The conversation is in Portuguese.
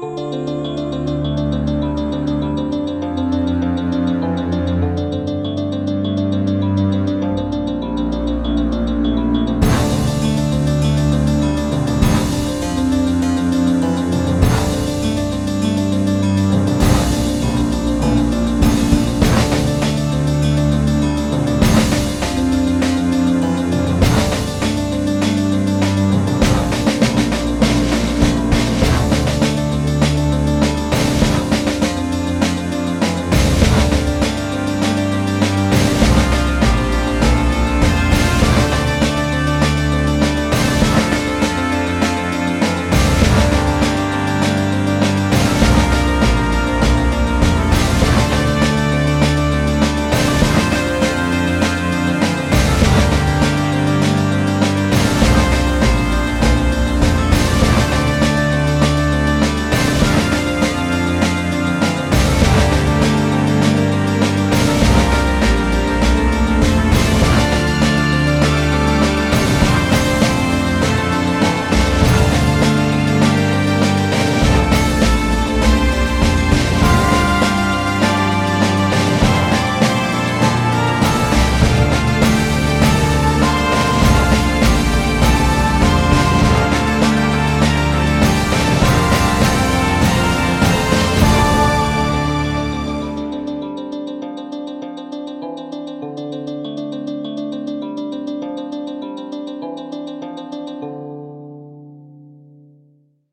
Música